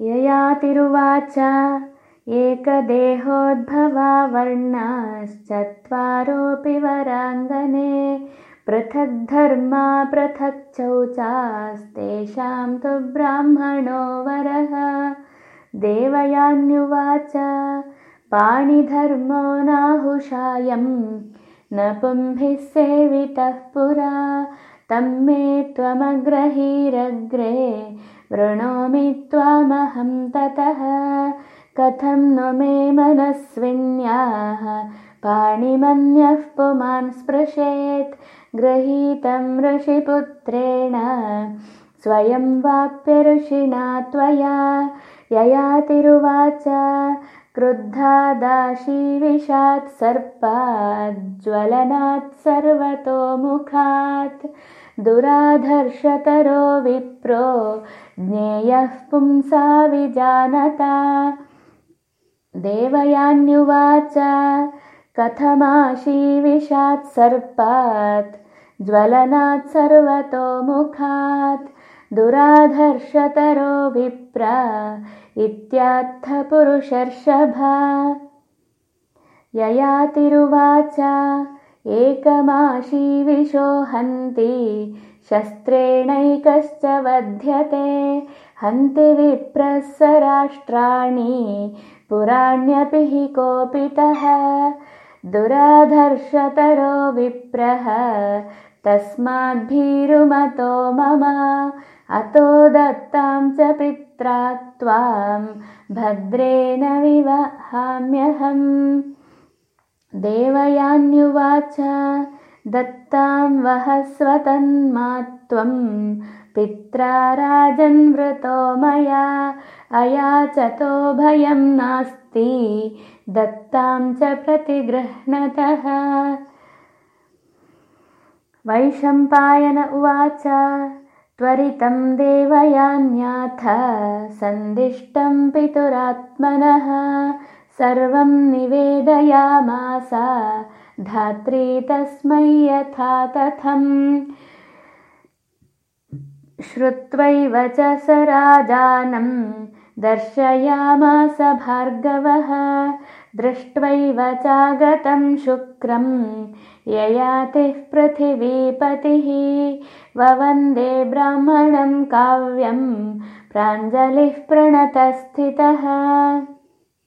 ययातिरुवाच। एकदेहोद्भवा वर्णाश्चत्वारोऽपि वराङ्गने। पृथग्धर्मा पृथक् चौचास्तेषां तु ब्राह्मणो वरः। देवयान्युवाच। पाणिधर्मो नाहुषायं न पुंभिः सेवितः पुरा तं मे त्वमग्रहीरग्रे वृणोमि त्वामहं ततः। कथं नु मे मनस्विन्याः? पाणिमन्यः पुमान् स्पृशेत्। गृहीतं ऋषिपुत्रेण। स्वयं वाप्य ऋषिणा त्वया। ययातिरुवाच क्रुद्धादाशीविषात् सर्पाज्ज्वलनात् सर्वतोमुखात् दुराधर्षतरो विप्रो ज्ञेयः पुंसा विजानता। देवयान्युवाच कथमाशीविषात् सर्पात् ज्वलनात् सर्वतोमुखात् दुराधर्षतरो विप्र इत्यात्थपुरुषर्षभा ययातिरुवाच एकमाशीविशो हन्ति शस्त्रेणैकश्च वध्यते। हन्ति विप्रः राष्ट्राणि पुराण्यपि कोपितः। दुराधर्षतरो विप्रः तस्माद्भीरुमतो मम अतो दत्तां च त्वां भद्रेण विवहाम्यहम्। देवयान्युवाच दत्तां वहस्वतन्मा त्वं पित्रा राजन्वृतो मया अयाचतो भयं नास्ति दत्तां च प्रतिगृह्णतः। वैशम्पायन उवाच त्वरितं देवयान्याथ सन्दिष्टं पितुरात्मनः सर्वं निवेदयामास धात्री तस्मै यथा तथम्। श्रुत्वैव च स राजानं दर्शयामास भार्गवः दृष्ट्वैव चागतं शुक्रं। ययातिः पृथिवीपतिः। ववन्दे ब्राह्मणं काव्यं। प्राञ्जलिः प्रणतस्थितः